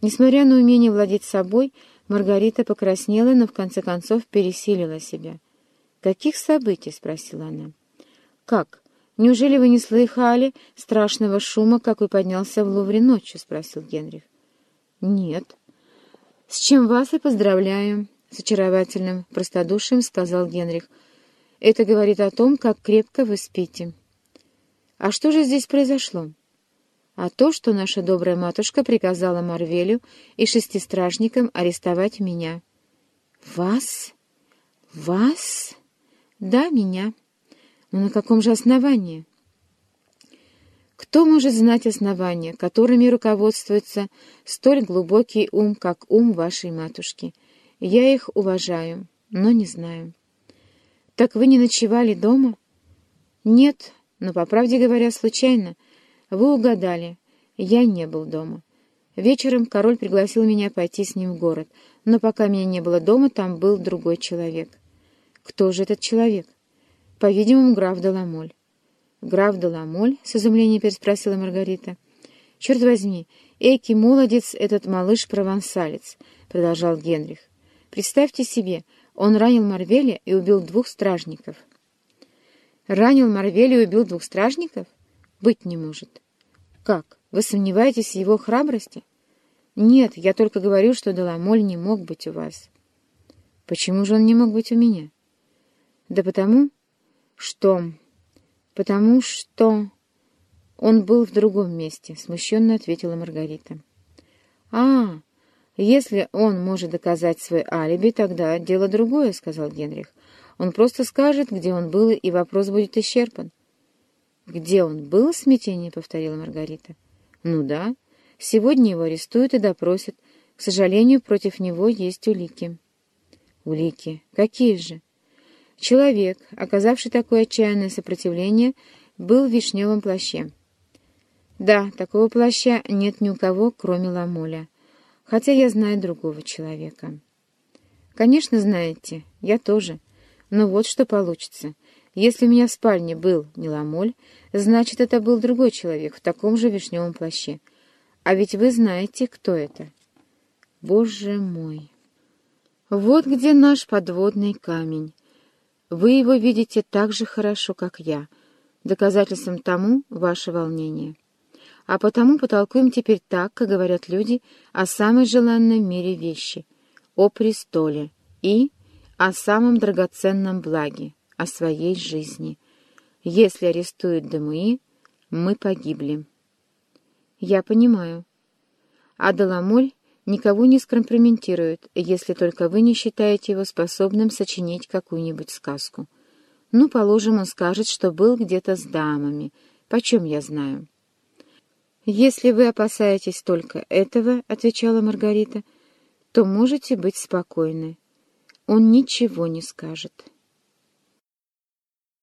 Несмотря на умение владеть собой, Маргарита покраснела, но в конце концов пересилила себя. «Каких событий?» — спросила она. «Как? Неужели вы не слыхали страшного шума, какой поднялся в Лувре ночью?» — спросил Генрих. «Нет». «С чем вас и поздравляю», — с очаровательным простодушием сказал Генрих. «Это говорит о том, как крепко вы спите». «А что же здесь произошло?» «А то, что наша добрая матушка приказала Марвелю и шести стражникам арестовать меня». «Вас? Вас?» «Да, меня». «Но на каком же основании?» Кто может знать основания, которыми руководствуется столь глубокий ум, как ум вашей матушки? Я их уважаю, но не знаю. Так вы не ночевали дома? Нет, но, по правде говоря, случайно. Вы угадали. Я не был дома. Вечером король пригласил меня пойти с ним в город, но пока меня не было дома, там был другой человек. Кто же этот человек? По-видимому, граф Деламоль. «Граф Деламоль?» — с изумлением переспросила Маргарита. «Черт возьми, эки молодец этот малыш-провансалец», — продолжал Генрих. «Представьте себе, он ранил Марвеля и убил двух стражников». «Ранил Марвеля и убил двух стражников? Быть не может». «Как? Вы сомневаетесь в его храбрости?» «Нет, я только говорю, что Деламоль не мог быть у вас». «Почему же он не мог быть у меня?» «Да потому, что...» «Потому что...» «Он был в другом месте», — смущенно ответила Маргарита. «А, если он может доказать свой алиби, тогда дело другое», — сказал Генрих. «Он просто скажет, где он был, и вопрос будет исчерпан». «Где он был?» — смятение повторила Маргарита. «Ну да. Сегодня его арестуют и допросят. К сожалению, против него есть улики». «Улики? Какие же?» Человек, оказавший такое отчаянное сопротивление, был в вишневом плаще. Да, такого плаща нет ни у кого, кроме Ламоля, хотя я знаю другого человека. Конечно, знаете, я тоже. Но вот что получится. Если у меня в спальне был не Ламоль, значит, это был другой человек в таком же вишневом плаще. А ведь вы знаете, кто это. Боже мой! Вот где наш подводный камень. Вы его видите так же хорошо, как я. Доказательством тому ваше волнение. А потому потолкуем теперь так, как говорят люди, о самой желанной в мире вещи, о престоле и о самом драгоценном благе, о своей жизни. Если арестуют Демуи, мы погибли. Я понимаю. А Деламоль никого не скомпрометирует, если только вы не считаете его способным сочинить какую-нибудь сказку. Ну, положим, он скажет, что был где-то с дамами. Почем я знаю? «Если вы опасаетесь только этого, — отвечала Маргарита, — то можете быть спокойны. Он ничего не скажет».